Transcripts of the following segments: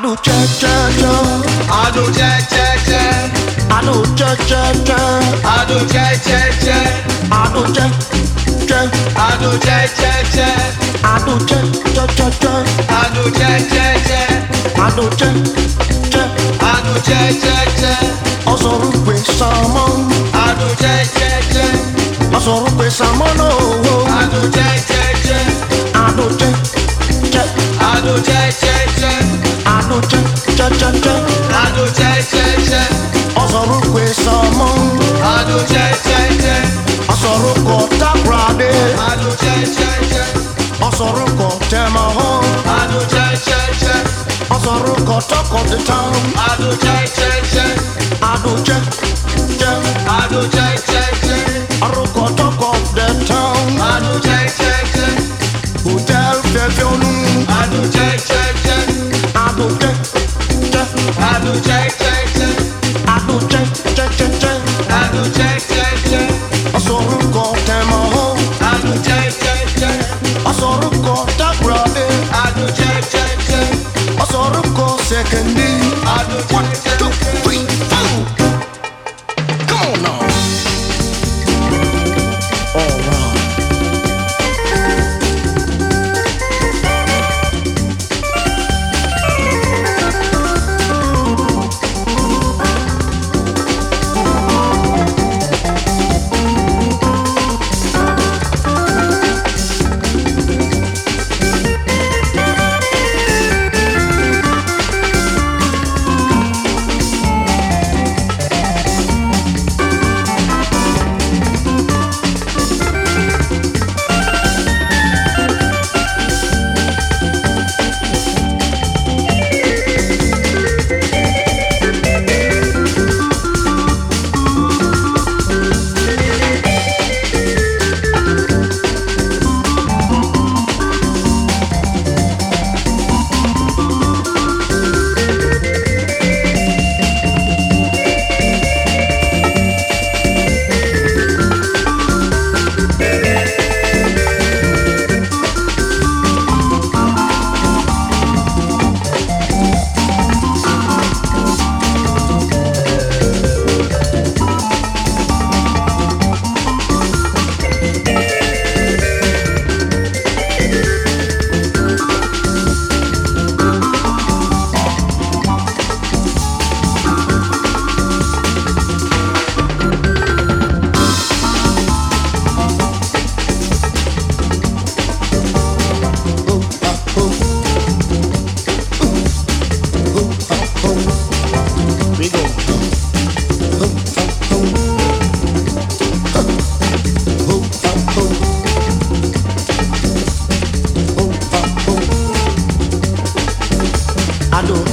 cha cha cha, cha cha cha, cha cha cha, cha cha cha, cha cha, cha cha cha, cha cha cha, cha cha Àánú jẹjẹjẹ. cha cha, Àánú jẹjẹjẹ. cha cha. Àánú jẹjẹjẹ. Àánú jẹjẹjẹ. Àánú jẹjẹjẹ. Àánú jẹjẹjẹ. Àánú jẹjẹjẹ. Àánú jẹjẹjẹ. Ọ̀sọ̀rọ̀ gbé sọmọ. Àánú jẹjẹjẹ. cha cha, sọmọ lọ́wọ́. cha cha, Àánú jẹjẹjẹ. cha cha cha Ado che che che. kwe ìsọmọ. Ado che che che. Ọ̀sọ̀rùkọ takurade. Ado che che che. Ọ̀sọ̀rùkọ tẹmọ̀họ́. Ado che che che. ko talk of the town. Ado che che che. Ado che che. Ado che che che. the town. Ado che che che. Hotel Fẹ́fẹ́ Olú. Ado che. second day.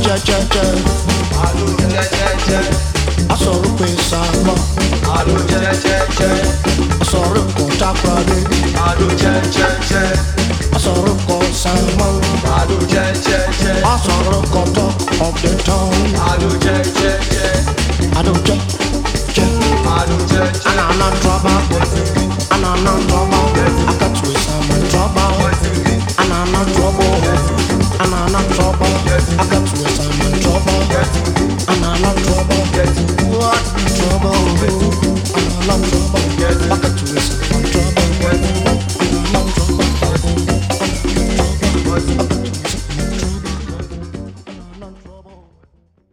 jẹjẹjẹ. àrùn jẹjẹjẹ. asọ̀rọ̀ pé sàmọ́. àrùn jẹjẹjẹ. asọ̀rọ̀ kò dákúrẹ́. àrùn jẹjẹjẹ. asọ̀rọ̀ kò sàmọ́. àrùn jẹjẹjẹ. asọ̀rọ̀ kò tọ́ ọ̀dẹ̀ tán. àrùn jẹjẹjẹ. àrùn jẹjẹjẹ. àrùn jẹjẹjẹ. anana trọba. anana trọba. akatu sàmọ́ trọba. anana trọba. anana.